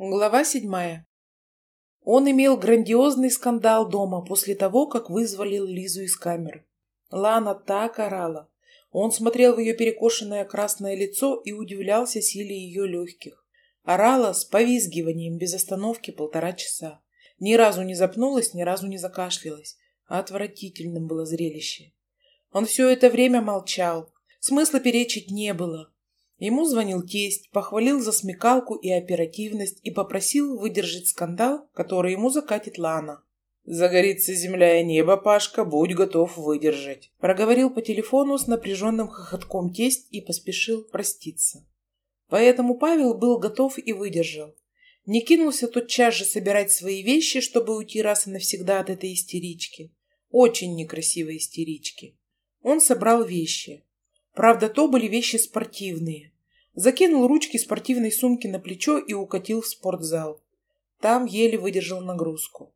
Глава седьмая. Он имел грандиозный скандал дома после того, как вызволил Лизу из камеры. Лана так орала. Он смотрел в ее перекошенное красное лицо и удивлялся силе ее легких. Орала с повизгиванием без остановки полтора часа. Ни разу не запнулась, ни разу не закашлялась. Отвратительным было зрелище. Он все это время молчал. Смысла перечить не было. Ему звонил тесть, похвалил за смекалку и оперативность и попросил выдержать скандал, который ему закатит Лана. «Загорится земля и небо, Пашка, будь готов выдержать», проговорил по телефону с напряженным хохотком тесть и поспешил проститься. Поэтому Павел был готов и выдержал. Не кинулся тотчас же собирать свои вещи, чтобы уйти раз и навсегда от этой истерички. Очень некрасивой истерички. Он собрал вещи. Правда, то были вещи спортивные. Закинул ручки спортивной сумки на плечо и укатил в спортзал. Там еле выдержал нагрузку.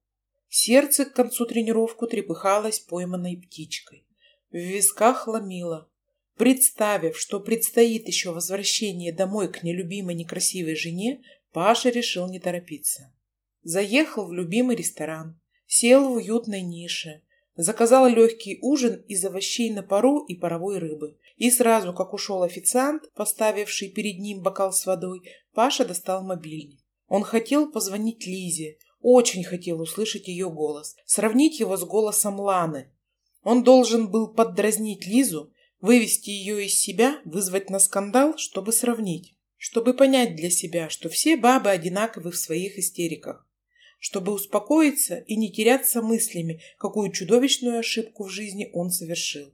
Сердце к концу тренировку трепыхалось пойманной птичкой. В висках ломило. Представив, что предстоит еще возвращение домой к нелюбимой некрасивой жене, Паша решил не торопиться. Заехал в любимый ресторан, сел в уютной нише, заказал легкий ужин из овощей на пару и паровой рыбы. И сразу, как ушел официант, поставивший перед ним бокал с водой, Паша достал мобильник. Он хотел позвонить Лизе, очень хотел услышать ее голос, сравнить его с голосом Ланы. Он должен был поддразнить Лизу, вывести ее из себя, вызвать на скандал, чтобы сравнить, чтобы понять для себя, что все бабы одинаковы в своих истериках, чтобы успокоиться и не теряться мыслями, какую чудовищную ошибку в жизни он совершил.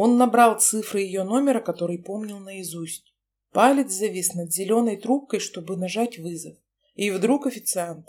Он набрал цифры ее номера, который помнил наизусть. Палец завис над зеленой трубкой, чтобы нажать вызов. И вдруг официант.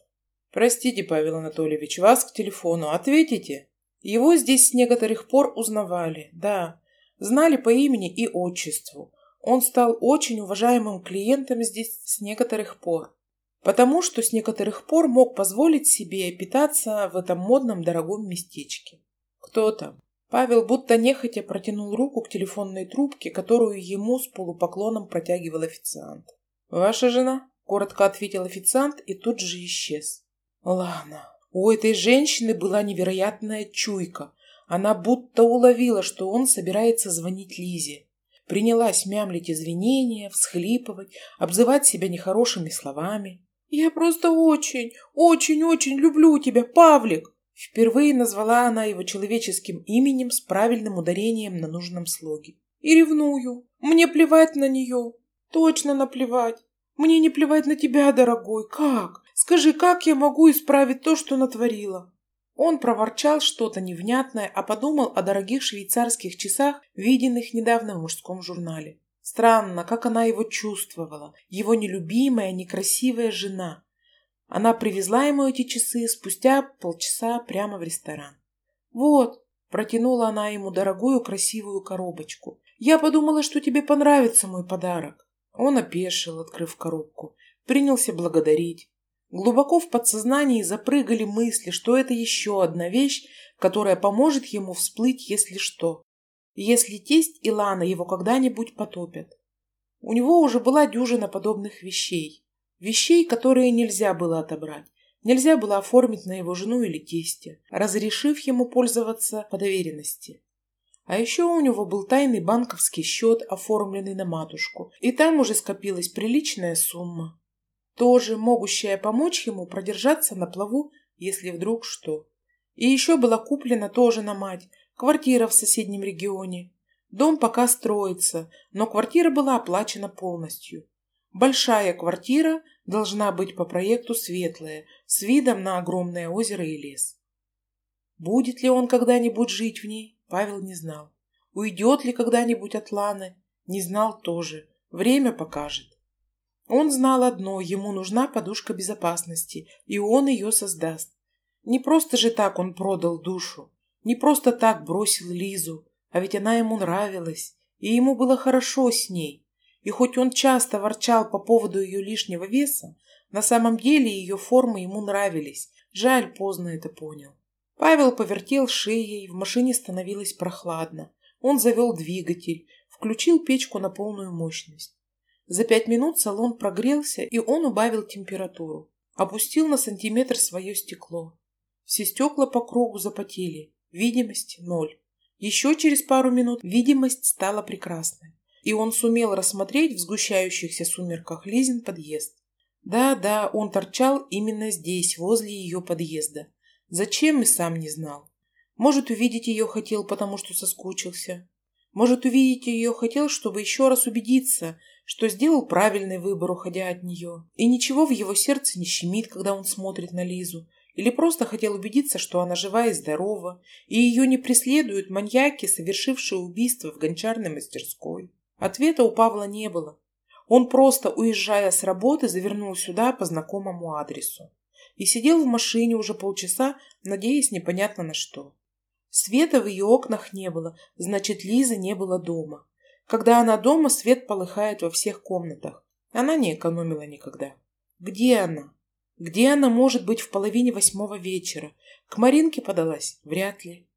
«Простите, Павел Анатольевич, вас к телефону. Ответите?» Его здесь с некоторых пор узнавали, да. Знали по имени и отчеству. Он стал очень уважаемым клиентом здесь с некоторых пор. Потому что с некоторых пор мог позволить себе питаться в этом модном дорогом местечке. Кто там? Павел будто нехотя протянул руку к телефонной трубке, которую ему с полупоклоном протягивал официант. «Ваша жена?» – коротко ответил официант и тут же исчез. «Ладно». У этой женщины была невероятная чуйка. Она будто уловила, что он собирается звонить Лизе. Принялась мямлить извинения, всхлипывать, обзывать себя нехорошими словами. «Я просто очень, очень-очень люблю тебя, Павлик!» Впервые назвала она его человеческим именем с правильным ударением на нужном слоге. «И ревную. Мне плевать на нее. Точно наплевать. Мне не плевать на тебя, дорогой. Как? Скажи, как я могу исправить то, что натворила?» Он проворчал что-то невнятное, а подумал о дорогих швейцарских часах, виденных недавно в мужском журнале. Странно, как она его чувствовала, его нелюбимая, некрасивая жена. Она привезла ему эти часы спустя полчаса прямо в ресторан. «Вот», — протянула она ему дорогую красивую коробочку. «Я подумала, что тебе понравится мой подарок». Он опешил, открыв коробку, принялся благодарить. Глубоко в подсознании запрыгали мысли, что это еще одна вещь, которая поможет ему всплыть, если что. Если тесть и Лана его когда-нибудь потопят. У него уже была дюжина подобных вещей. Вещей, которые нельзя было отобрать. Нельзя было оформить на его жену или тестя, разрешив ему пользоваться по доверенности. А еще у него был тайный банковский счет, оформленный на матушку, и там уже скопилась приличная сумма, тоже могущая помочь ему продержаться на плаву, если вдруг что. И еще была куплена тоже на мать, квартира в соседнем регионе. Дом пока строится, но квартира была оплачена полностью. Большая квартира должна быть по проекту светлая, с видом на огромное озеро и лес. Будет ли он когда-нибудь жить в ней, Павел не знал. Уйдет ли когда-нибудь от Ланы, не знал тоже. Время покажет. Он знал одно, ему нужна подушка безопасности, и он ее создаст. Не просто же так он продал душу, не просто так бросил Лизу, а ведь она ему нравилась, и ему было хорошо с ней. И хоть он часто ворчал по поводу ее лишнего веса, на самом деле ее формы ему нравились. Жаль, поздно это понял. Павел повертел шеей, в машине становилось прохладно. Он завел двигатель, включил печку на полную мощность. За пять минут салон прогрелся, и он убавил температуру. Опустил на сантиметр свое стекло. Все стекла по кругу запотели. Видимость – ноль. Еще через пару минут видимость стала прекрасной, и он сумел рассмотреть в сгущающихся сумерках Лизин подъезд. Да-да, он торчал именно здесь, возле ее подъезда. Зачем и сам не знал. Может, увидеть ее хотел, потому что соскучился. Может, увидеть ее хотел, чтобы еще раз убедиться, что сделал правильный выбор, уходя от нее. И ничего в его сердце не щемит, когда он смотрит на Лизу, или просто хотел убедиться, что она жива и здорова, и ее не преследуют маньяки, совершившие убийство в гончарной мастерской. Ответа у Павла не было. Он просто, уезжая с работы, завернул сюда по знакомому адресу. И сидел в машине уже полчаса, надеясь непонятно на что. Света в ее окнах не было, значит, Лизы не было дома. Когда она дома, свет полыхает во всех комнатах. Она не экономила никогда. Где она? Где она может быть в половине восьмого вечера? К Маринке подалась? Вряд ли.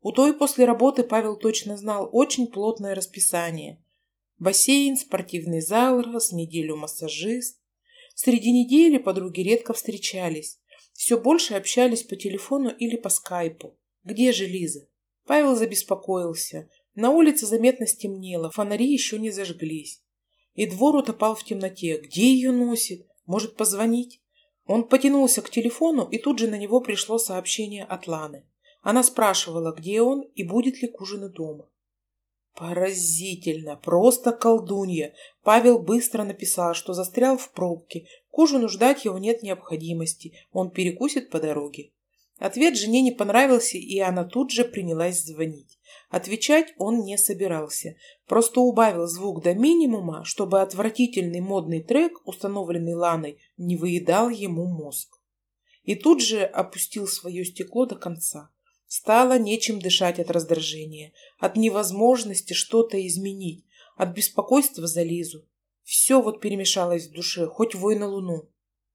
У той после работы Павел точно знал очень плотное расписание. Бассейн, спортивный зал, раз в неделю массажист. Среди недели подруги редко встречались. Все больше общались по телефону или по скайпу. Где же Лиза? Павел забеспокоился. На улице заметно стемнело, фонари еще не зажглись. И двор утопал в темноте. Где ее носит? Может, позвонить? Он потянулся к телефону, и тут же на него пришло сообщение от Ланы. Она спрашивала, где он и будет ли к ужину дома. Поразительно, просто колдунья. Павел быстро написал, что застрял в пробке. К ужину ждать его нет необходимости, он перекусит по дороге. Ответ жене не понравился, и она тут же принялась звонить. Отвечать он не собирался, просто убавил звук до минимума, чтобы отвратительный модный трек, установленный Ланой, не выедал ему мозг. И тут же опустил свое стекло до конца. Стало нечем дышать от раздражения, от невозможности что-то изменить, от беспокойства за Лизу. Все вот перемешалось в душе, хоть вой на луну.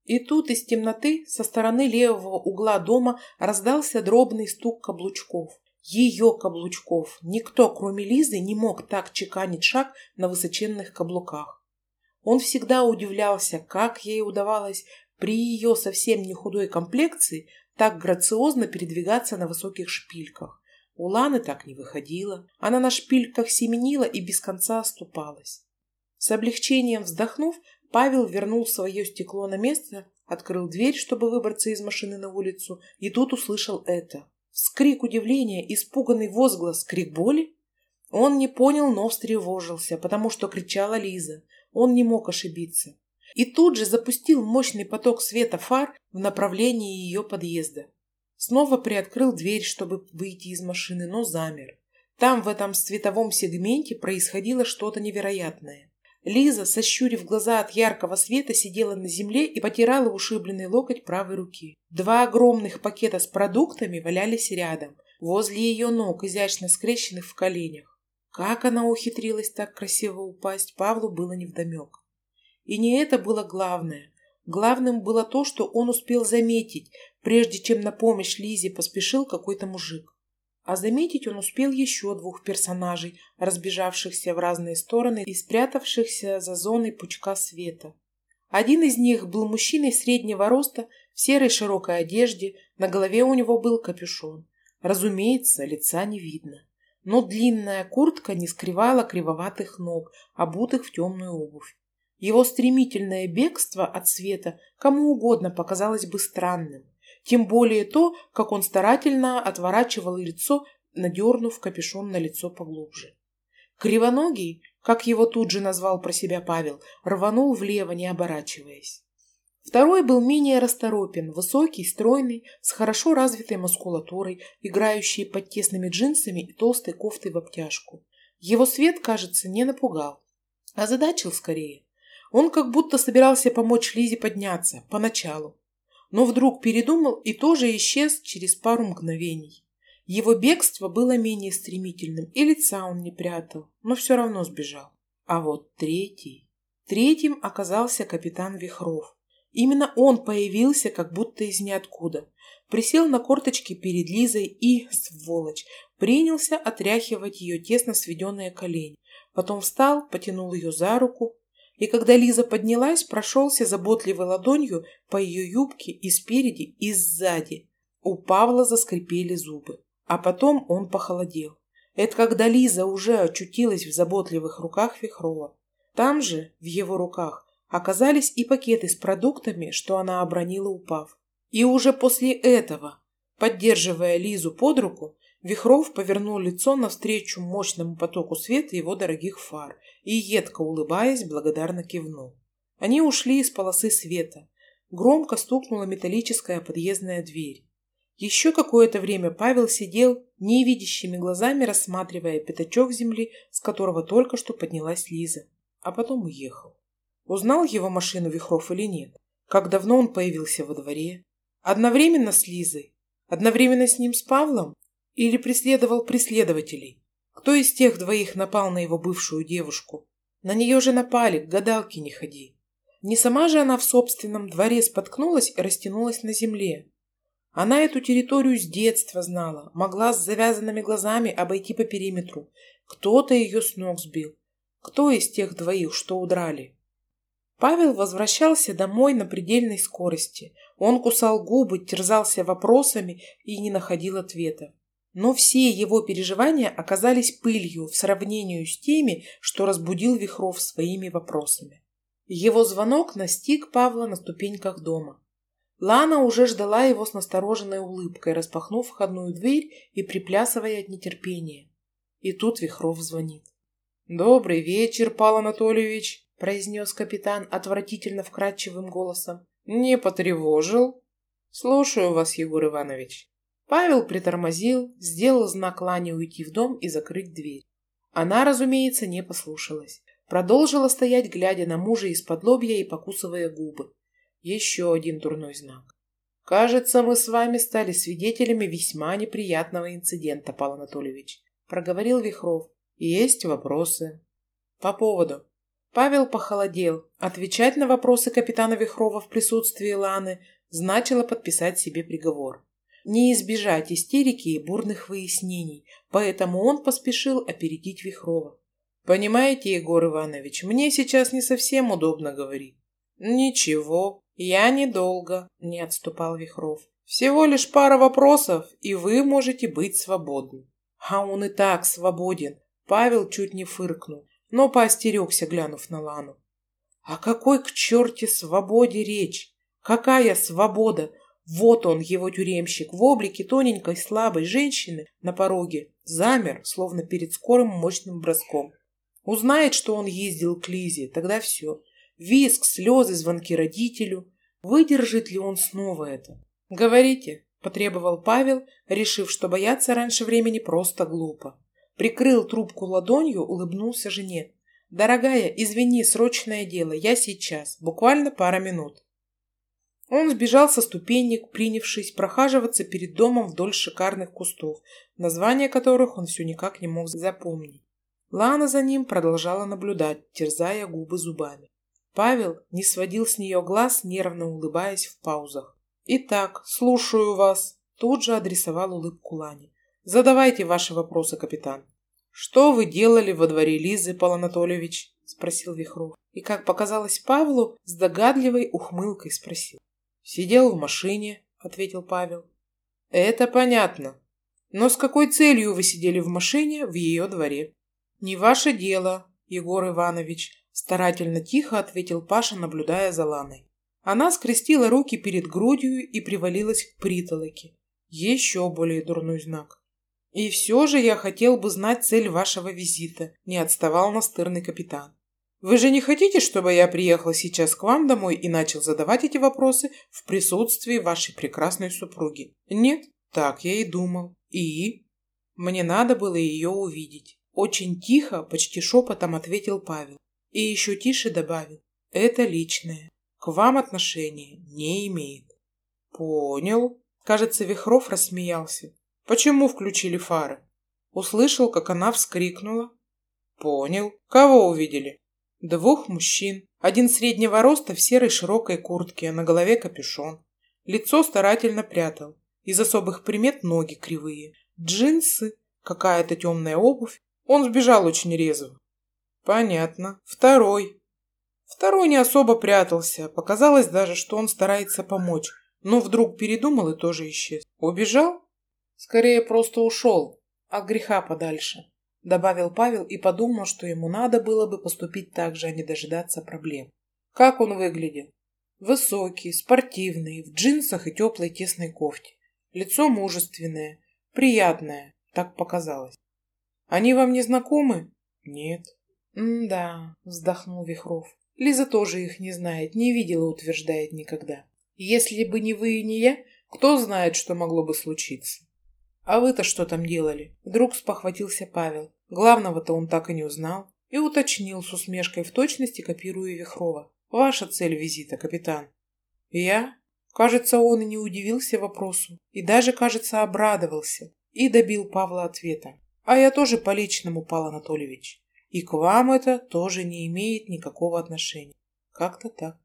И тут из темноты со стороны левого угла дома раздался дробный стук каблучков. Ее каблучков. Никто, кроме Лизы, не мог так чеканить шаг на высоченных каблуках. Он всегда удивлялся, как ей удавалось при ее совсем не худой комплекции так грациозно передвигаться на высоких шпильках. У Ланы так не выходило. Она на шпильках семенила и без конца оступалась. С облегчением вздохнув, Павел вернул свое стекло на место, открыл дверь, чтобы выбраться из машины на улицу, и тут услышал это. Скрик удивления, испуганный возглас, крик боли. Он не понял, но встревожился, потому что кричала Лиза. Он не мог ошибиться. И тут же запустил мощный поток света фар в направлении ее подъезда. Снова приоткрыл дверь, чтобы выйти из машины, но замер. Там, в этом световом сегменте, происходило что-то невероятное. Лиза, сощурив глаза от яркого света, сидела на земле и потирала ушибленный локоть правой руки. Два огромных пакета с продуктами валялись рядом, возле ее ног, изящно скрещенных в коленях. Как она ухитрилась так красиво упасть, Павлу было невдомек. И не это было главное. Главным было то, что он успел заметить, прежде чем на помощь Лизе поспешил какой-то мужик. А заметить он успел еще двух персонажей, разбежавшихся в разные стороны и спрятавшихся за зоной пучка света. Один из них был мужчиной среднего роста, в серой широкой одежде, на голове у него был капюшон. Разумеется, лица не видно. Но длинная куртка не скрывала кривоватых ног, обутых в темную обувь. Его стремительное бегство от света кому угодно показалось бы странным. Тем более то, как он старательно отворачивал лицо, надернув капюшон на лицо поглубже. Кривоногий, как его тут же назвал про себя Павел, рванул влево, не оборачиваясь. Второй был менее расторопен, высокий, стройный, с хорошо развитой мускулатурой, играющий под тесными джинсами и толстой кофтой в обтяжку. Его свет, кажется, не напугал, а задачил скорее. Он как будто собирался помочь Лизе подняться, поначалу но вдруг передумал и тоже исчез через пару мгновений. Его бегство было менее стремительным, и лица он не прятал, но все равно сбежал. А вот третий... Третьим оказался капитан Вихров. Именно он появился как будто из ниоткуда. Присел на корточки перед Лизой и, сволочь, принялся отряхивать ее тесно сведенные колени. Потом встал, потянул ее за руку и когда Лиза поднялась, прошелся заботливой ладонью по ее юбке и спереди, и сзади. У Павла заскрипели зубы, а потом он похолодел. Это когда Лиза уже очутилась в заботливых руках Вихрова. Там же, в его руках, оказались и пакеты с продуктами, что она обронила, упав. И уже после этого, поддерживая Лизу под руку, Вихров повернул лицо навстречу мощному потоку света его дорогих фар и, едко улыбаясь, благодарно кивнул. Они ушли из полосы света. Громко стукнула металлическая подъездная дверь. Еще какое-то время Павел сидел, невидящими глазами рассматривая пятачок земли, с которого только что поднялась Лиза, а потом уехал. Узнал его машину Вихров или нет? Как давно он появился во дворе? Одновременно с Лизой? Одновременно с ним с Павлом? Или преследовал преследователей? Кто из тех двоих напал на его бывшую девушку? На нее же напали, к гадалке не ходи. Не сама же она в собственном дворе споткнулась и растянулась на земле. Она эту территорию с детства знала, могла с завязанными глазами обойти по периметру. Кто-то ее с ног сбил. Кто из тех двоих, что удрали? Павел возвращался домой на предельной скорости. Он кусал губы, терзался вопросами и не находил ответа. Но все его переживания оказались пылью в сравнении с теми, что разбудил Вихров своими вопросами. Его звонок настиг Павла на ступеньках дома. Лана уже ждала его с настороженной улыбкой, распахнув входную дверь и приплясывая от нетерпения. И тут Вихров звонит. «Добрый вечер, Павел Анатольевич», — произнес капитан отвратительно вкрадчивым голосом. «Не потревожил?» «Слушаю вас, Егор Иванович». Павел притормозил, сделал знак Лане уйти в дом и закрыть дверь. Она, разумеется, не послушалась. Продолжила стоять, глядя на мужа из-под лобья и покусывая губы. Еще один дурной знак. «Кажется, мы с вами стали свидетелями весьма неприятного инцидента, Павел Анатольевич», — проговорил Вихров. «Есть вопросы?» «По поводу». Павел похолодел. Отвечать на вопросы капитана Вихрова в присутствии Ланы значило подписать себе приговор не избежать истерики и бурных выяснений, поэтому он поспешил опередить Вихрова. «Понимаете, Егор Иванович, мне сейчас не совсем удобно говорить». «Ничего, я недолго», — не отступал Вихров. «Всего лишь пара вопросов, и вы можете быть свободны». А он и так свободен. Павел чуть не фыркнул, но поостерегся, глянув на Лану. О какой к черте свободе речь? Какая свобода? Вот он, его тюремщик, в облике тоненькой слабой женщины на пороге, замер, словно перед скорым мощным броском. Узнает, что он ездил к Лизе, тогда все. Виск, слезы, звонки родителю. Выдержит ли он снова это? «Говорите», — потребовал Павел, решив, что бояться раньше времени просто глупо. Прикрыл трубку ладонью, улыбнулся жене. «Дорогая, извини, срочное дело, я сейчас, буквально пара минут». Он сбежал со ступенек, принявшись прохаживаться перед домом вдоль шикарных кустов, названия которых он все никак не мог запомнить. Лана за ним продолжала наблюдать, терзая губы зубами. Павел не сводил с нее глаз, нервно улыбаясь в паузах. «Итак, слушаю вас», — тут же адресовал улыбку Лане. «Задавайте ваши вопросы, капитан». «Что вы делали во дворе Лизы, Павел Анатольевич?» — спросил Вихров. И, как показалось Павлу, с догадливой ухмылкой спросил. «Сидел в машине», — ответил Павел. «Это понятно. Но с какой целью вы сидели в машине в ее дворе?» «Не ваше дело, Егор Иванович», — старательно тихо ответил Паша, наблюдая за Ланой. Она скрестила руки перед грудью и привалилась к притолоке. Еще более дурной знак. «И все же я хотел бы знать цель вашего визита», — не отставал настырный капитан. Вы же не хотите, чтобы я приехал сейчас к вам домой и начал задавать эти вопросы в присутствии вашей прекрасной супруги? Нет? Так я и думал. И? Мне надо было ее увидеть. Очень тихо, почти шепотом ответил Павел. И еще тише добавил. Это личное. К вам отношения не имеет. Понял. Кажется, Вихров рассмеялся. Почему включили фары? Услышал, как она вскрикнула. Понял. Кого увидели? Двух мужчин. Один среднего роста в серой широкой куртке, на голове капюшон. Лицо старательно прятал. Из особых примет ноги кривые. Джинсы, какая-то темная обувь. Он сбежал очень резво. Понятно. Второй. Второй не особо прятался. Показалось даже, что он старается помочь. Но вдруг передумал и тоже исчез. Убежал? Скорее, просто ушел. От греха подальше. Добавил Павел и подумал, что ему надо было бы поступить так же, а не дожидаться проблем. Как он выглядел? Высокий, спортивный, в джинсах и теплой тесной кофте. Лицо мужественное, приятное, так показалось. Они вам не знакомы? Нет. «Да», — вздохнул Вихров. «Лиза тоже их не знает, не видела, утверждает никогда. Если бы не вы и не я, кто знает, что могло бы случиться?» «А вы-то что там делали?» Вдруг спохватился Павел. Главного-то он так и не узнал. И уточнил с усмешкой в точности, копируя Вихрова. «Ваша цель визита, капитан?» «Я?» Кажется, он и не удивился вопросу. И даже, кажется, обрадовался. И добил Павла ответа. «А я тоже по личному, Павел Анатольевич. И к вам это тоже не имеет никакого отношения. Как-то так.